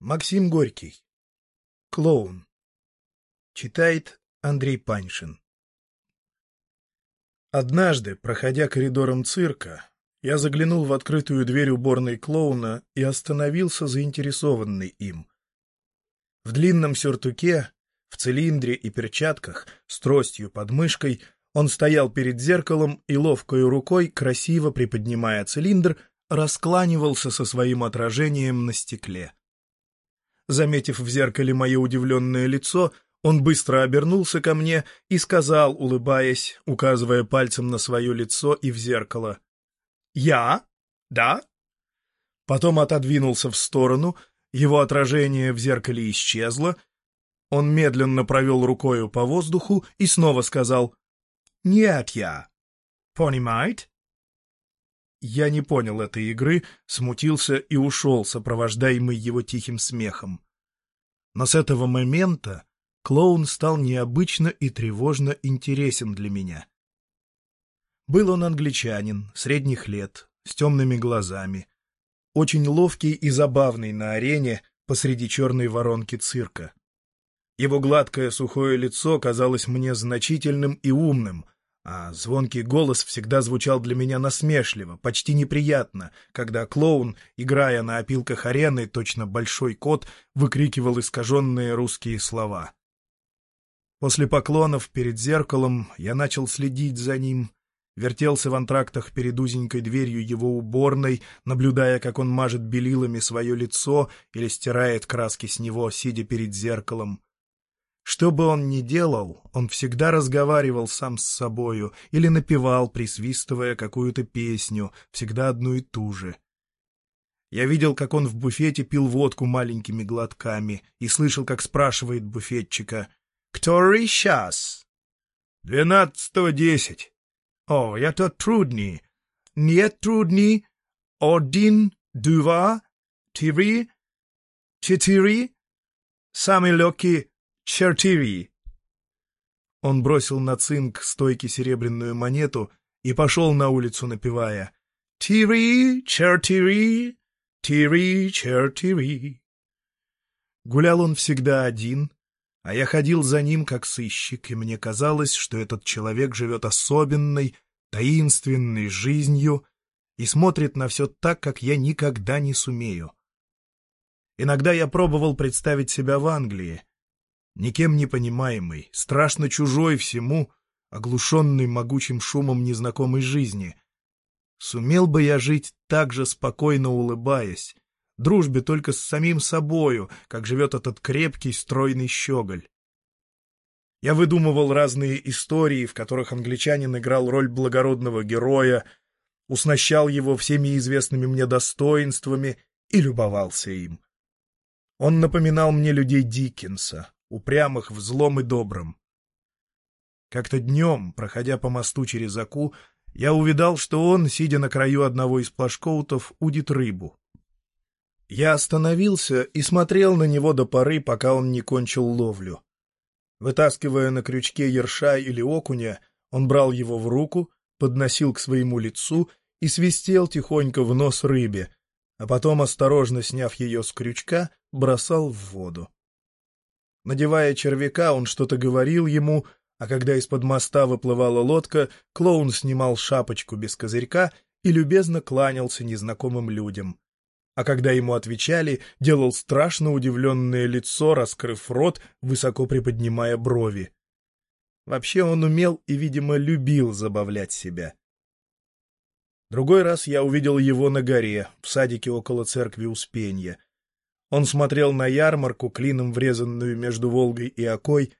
Максим Горький. Клоун. Читает Андрей Паншин. Однажды, проходя коридором цирка, я заглянул в открытую дверь уборной клоуна и остановился заинтересованный им. В длинном сюртуке, в цилиндре и перчатках, с тростью под мышкой, он стоял перед зеркалом и ловкой рукой, красиво приподнимая цилиндр, раскланивался со своим отражением на стекле. Заметив в зеркале мое удивленное лицо, он быстро обернулся ко мне и сказал, улыбаясь, указывая пальцем на свое лицо и в зеркало. «Я? Да?» Потом отодвинулся в сторону, его отражение в зеркале исчезло. Он медленно провел рукою по воздуху и снова сказал «Нет, я». «Понимаете?» Я не понял этой игры, смутился и ушел, сопровождаемый его тихим смехом. Но с этого момента клоун стал необычно и тревожно интересен для меня. Был он англичанин, средних лет, с темными глазами, очень ловкий и забавный на арене посреди черной воронки цирка. Его гладкое сухое лицо казалось мне значительным и умным — а звонкий голос всегда звучал для меня насмешливо, почти неприятно, когда клоун, играя на опилках арены, точно большой кот, выкрикивал искаженные русские слова. После поклонов перед зеркалом я начал следить за ним, вертелся в антрактах перед узенькой дверью его уборной, наблюдая, как он мажет белилами свое лицо или стирает краски с него, сидя перед зеркалом. Что бы он ни делал, он всегда разговаривал сам с собою или напевал, присвистывая какую-то песню, всегда одну и ту же. Я видел, как он в буфете пил водку маленькими глотками и слышал, как спрашивает буфетчика «Который сейчас?» «Двенадцатого десять». «О, это трудней». «Нет трудней. Один, два, три, четыре». Самый легкий Чертири!» Он бросил на цинк стойки серебряную монету и пошел на улицу, напевая «Тири, чертири, тири, чертири». Гулял он всегда один, а я ходил за ним как сыщик, и мне казалось, что этот человек живет особенной, таинственной жизнью и смотрит на все так, как я никогда не сумею. Иногда я пробовал представить себя в Англии, никем не понимаемый, страшно чужой всему, оглушенный могучим шумом незнакомой жизни. Сумел бы я жить так же спокойно улыбаясь, дружбе только с самим собою, как живет этот крепкий, стройный щеголь. Я выдумывал разные истории, в которых англичанин играл роль благородного героя, уснащал его всеми известными мне достоинствами и любовался им. Он напоминал мне людей Диккенса, упрямых в злом и добром. Как-то днем, проходя по мосту через Аку, я увидал, что он, сидя на краю одного из плашкоутов, удит рыбу. Я остановился и смотрел на него до поры, пока он не кончил ловлю. Вытаскивая на крючке ерша или окуня, он брал его в руку, подносил к своему лицу и свистел тихонько в нос рыбе, а потом, осторожно сняв ее с крючка, бросал в воду. Надевая червяка, он что-то говорил ему, а когда из-под моста выплывала лодка, клоун снимал шапочку без козырька и любезно кланялся незнакомым людям. А когда ему отвечали, делал страшно удивленное лицо, раскрыв рот, высоко приподнимая брови. Вообще он умел и, видимо, любил забавлять себя. Другой раз я увидел его на горе, в садике около церкви Успенья. Он смотрел на ярмарку, клином врезанную между Волгой и Окой,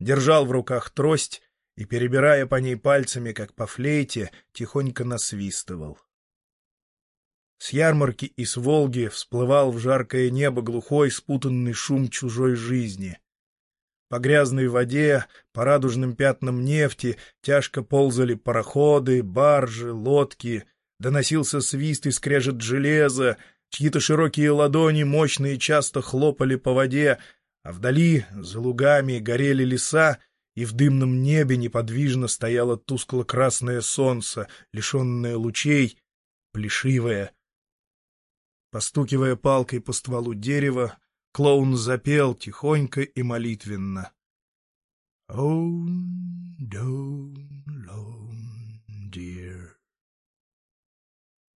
держал в руках трость и, перебирая по ней пальцами, как по флейте, тихонько насвистывал. С ярмарки и с Волги всплывал в жаркое небо глухой спутанный шум чужой жизни. По грязной воде, по радужным пятнам нефти тяжко ползали пароходы, баржи, лодки, доносился свист и скрежет железа, Чьи-то широкие ладони, мощные, часто хлопали по воде, а вдали, за лугами, горели леса, и в дымном небе неподвижно стояло тускло-красное солнце, лишенное лучей, плешивое. Постукивая палкой по стволу дерева, Клоун запел тихонько и молитвенно. Oh, don't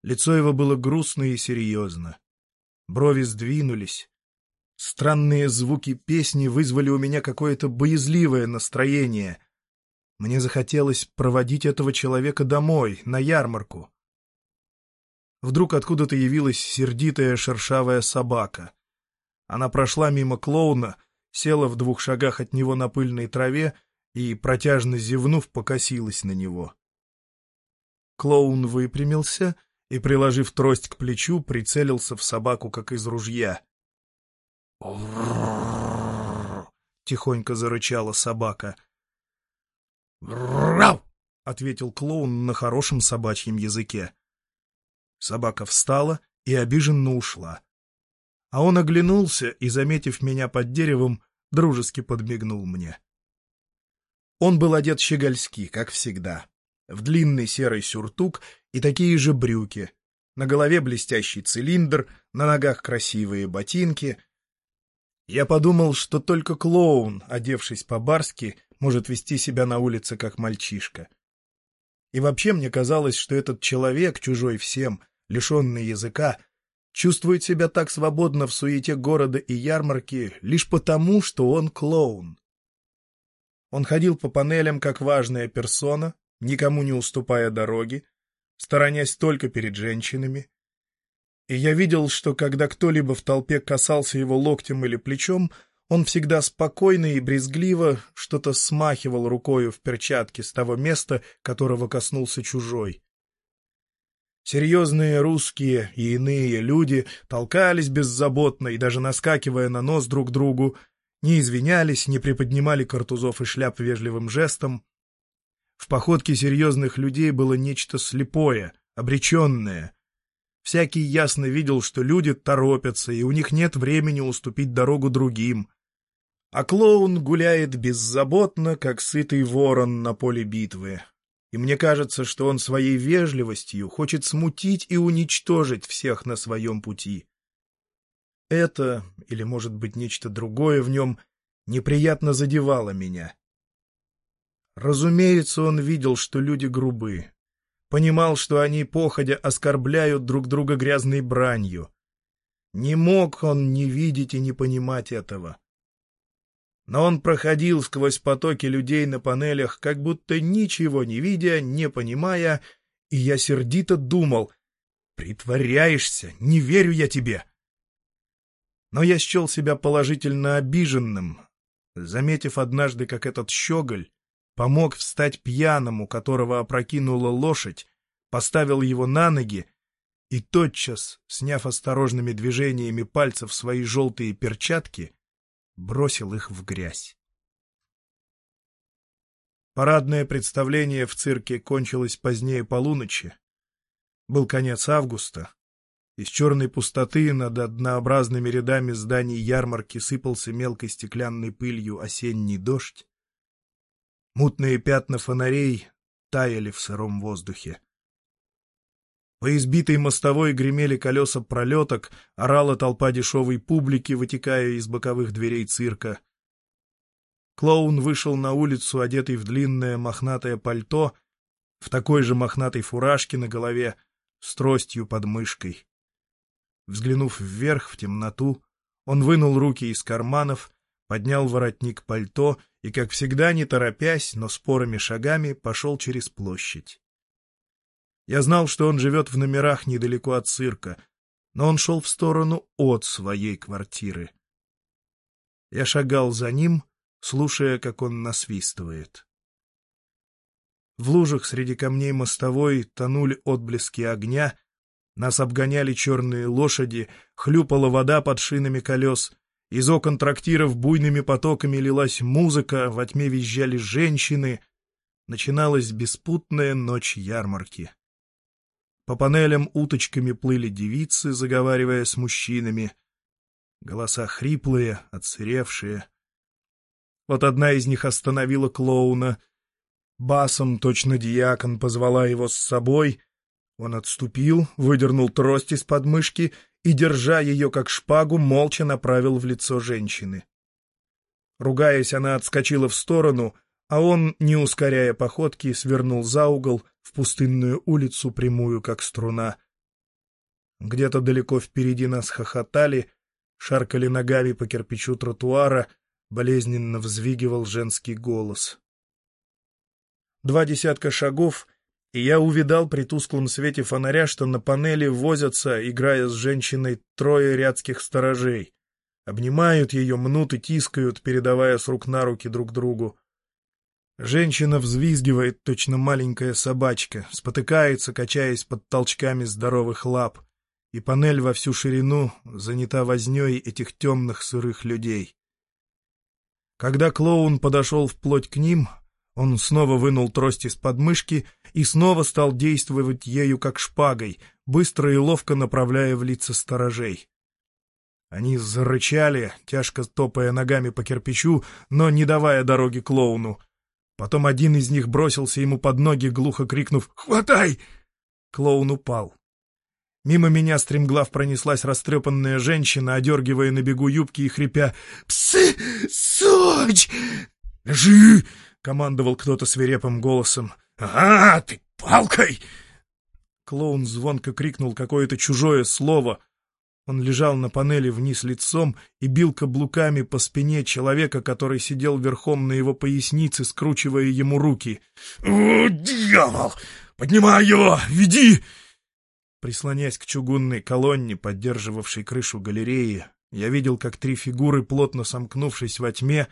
Лицо его было грустно и серьезно. Брови сдвинулись. Странные звуки песни вызвали у меня какое-то боязливое настроение. Мне захотелось проводить этого человека домой, на ярмарку. Вдруг откуда-то явилась сердитая шершавая собака. Она прошла мимо клоуна, села в двух шагах от него на пыльной траве и, протяжно зевнув, покосилась на него. Клоун выпрямился и, приложив трость к плечу, прицелился в собаку, как из ружья. тихонько зарычала собака. Ответил клоун на хорошем собачьем языке. Собака встала и обиженно ушла. А он оглянулся и, заметив меня под деревом, дружески подмигнул мне. Он был одет щегольски, как всегда, в длинный серый сюртук и такие же брюки, на голове блестящий цилиндр, на ногах красивые ботинки. Я подумал, что только клоун, одевшись по-барски, может вести себя на улице как мальчишка. И вообще мне казалось, что этот человек, чужой всем, лишенный языка, чувствует себя так свободно в суете города и ярмарки лишь потому, что он клоун. Он ходил по панелям как важная персона, никому не уступая дороги, сторонясь только перед женщинами. И я видел, что когда кто-либо в толпе касался его локтем или плечом, он всегда спокойно и брезгливо что-то смахивал рукою в перчатке с того места, которого коснулся чужой. Серьезные русские и иные люди толкались беззаботно и даже наскакивая на нос друг другу, не извинялись, не приподнимали картузов и шляп вежливым жестом. В походке серьезных людей было нечто слепое, обреченное. Всякий ясно видел, что люди торопятся, и у них нет времени уступить дорогу другим. А клоун гуляет беззаботно, как сытый ворон на поле битвы, и мне кажется, что он своей вежливостью хочет смутить и уничтожить всех на своем пути. Это, или, может быть, нечто другое в нем, неприятно задевало меня. Разумеется, он видел, что люди грубы, понимал, что они, походя, оскорбляют друг друга грязной бранью. Не мог он не видеть и не понимать этого. Но он проходил сквозь потоки людей на панелях, как будто ничего не видя, не понимая, и я сердито думал, «Притворяешься, не верю я тебе!» Но я счел себя положительно обиженным, заметив однажды, как этот щеголь помог встать пьяному, которого опрокинула лошадь, поставил его на ноги и тотчас, сняв осторожными движениями пальцев свои желтые перчатки, бросил их в грязь. Парадное представление в цирке кончилось позднее полуночи. Был конец августа. Из черной пустоты над однообразными рядами зданий ярмарки сыпался мелкой стеклянной пылью осенний дождь. Мутные пятна фонарей таяли в сыром воздухе. По избитой мостовой гремели колеса пролеток, орала толпа дешевой публики, вытекая из боковых дверей цирка. Клоун вышел на улицу, одетый в длинное мохнатое пальто, в такой же мохнатой фуражке на голове, с тростью под мышкой. Взглянув вверх, в темноту, он вынул руки из карманов, поднял воротник пальто и, как всегда, не торопясь, но спорыми шагами, пошел через площадь. Я знал, что он живет в номерах недалеко от цирка, но он шел в сторону от своей квартиры. Я шагал за ним, слушая, как он насвистывает. В лужах среди камней мостовой тонули отблески огня, нас обгоняли черные лошади, хлюпала вода под шинами колес, из окон трактиров буйными потоками лилась музыка, во тьме визжали женщины. Начиналась беспутная ночь ярмарки. По панелям уточками плыли девицы, заговаривая с мужчинами. Голоса хриплые, отсыревшие. Вот одна из них остановила клоуна. Басом, точно диакон, позвала его с собой. Он отступил, выдернул трость из подмышки и, держа ее как шпагу, молча направил в лицо женщины. Ругаясь, она отскочила в сторону, а он, не ускоряя походки, свернул за угол в пустынную улицу, прямую как струна. Где-то далеко впереди нас хохотали, шаркали ногами по кирпичу тротуара, болезненно взвигивал женский голос. Два десятка шагов, и я увидал при тусклом свете фонаря, что на панели возятся, играя с женщиной, трое рядских сторожей. Обнимают ее, мнут и тискают, передавая с рук на руки друг другу. Женщина взвизгивает, точно маленькая собачка, спотыкается, качаясь под толчками здоровых лап, и панель во всю ширину занята возней этих темных сырых людей. Когда клоун подошел вплоть к ним, он снова вынул трость из подмышки и снова стал действовать ею как шпагой, быстро и ловко направляя в лица сторожей. Они зарычали, тяжко топая ногами по кирпичу, но не давая дороги клоуну. Потом один из них бросился ему под ноги, глухо крикнув «Хватай!». Клоун упал. Мимо меня стремглав пронеслась растрепанная женщина, одергивая на бегу юбки и хрипя «Псы! Сочь!» «Лежи!» — командовал кто-то свирепым голосом. «А, ты палкой!» Клоун звонко крикнул какое-то чужое слово, он лежал на панели вниз лицом и бил каблуками по спине человека, который сидел верхом на его пояснице, скручивая ему руки. «О, дьявол! Поднимай его! Веди!» Прислонясь к чугунной колонне, поддерживавшей крышу галереи, я видел, как три фигуры, плотно сомкнувшись во тьме,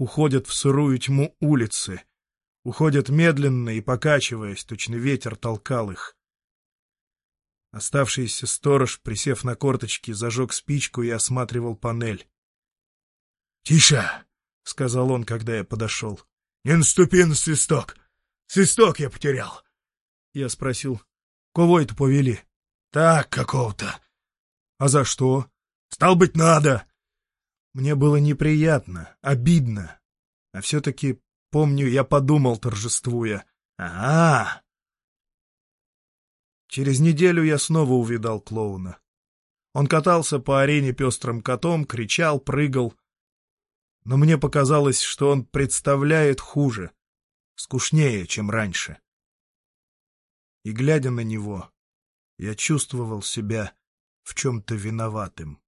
уходят в сырую тьму улицы. Уходят медленно и покачиваясь, точно ветер толкал их. Оставшийся сторож, присев на корточки, зажег спичку и осматривал панель. — Тише! — сказал он, когда я подошел. — Не наступи на свисток! Свисток я потерял! Я спросил, — кого это повели? — Так, какого-то. — А за что? — Стал быть, надо! Мне было неприятно, обидно. А все-таки, помню, я подумал, торжествуя. — Ага! Через неделю я снова увидал клоуна. Он катался по арене пестрым котом, кричал, прыгал. Но мне показалось, что он представляет хуже, скучнее, чем раньше. И, глядя на него, я чувствовал себя в чем-то виноватым.